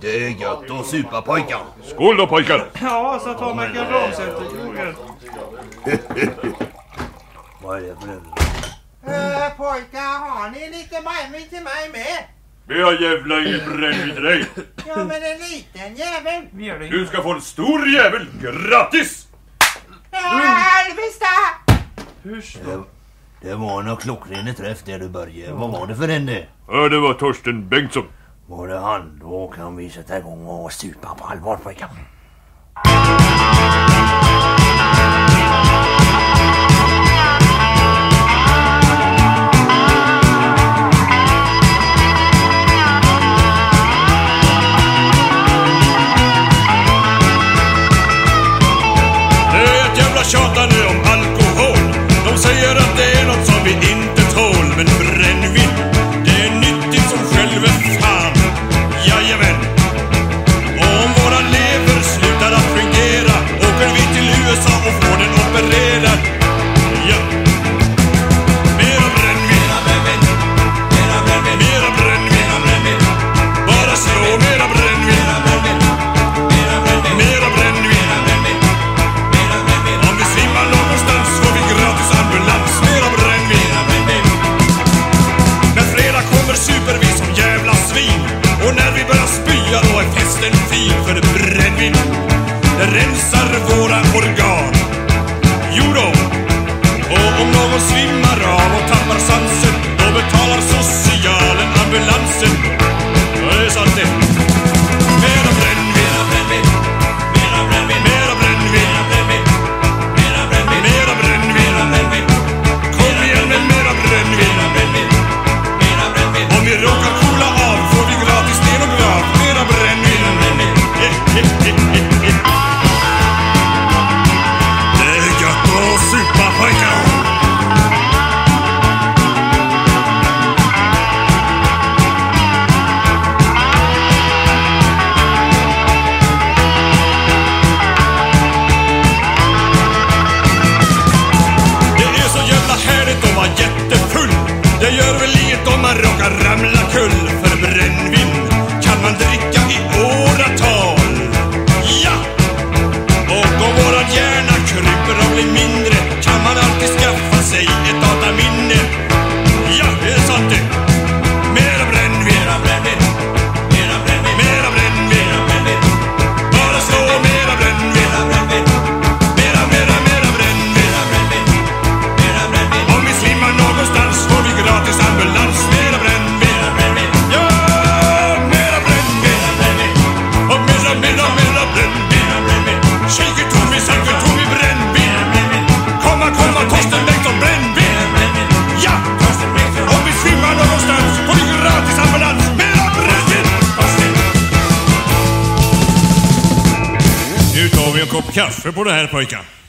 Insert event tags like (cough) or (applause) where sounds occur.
Det är gött att supa pojkar. Skål då pojkar. Ja, så tar man kardonsätter. (laughs) Vad är det för en? Eh, pojkar, har ni lite brännvin till mig med? Vi har jävla inget brännvin till dig. Ja, men en liten jävel. Du ska få en stor jävel. Grattis! Halvesta! Det var nog klockren träff där du började. Vad var det för en det? Ja, det var Torsten Bengtsson. Både han och kan vi sätta igång og supa på allvar pojkar. jävla nu. rensar våra organ. Det gör väl inget om man råkar ramla kull. kopp kaffe på det här pojkar.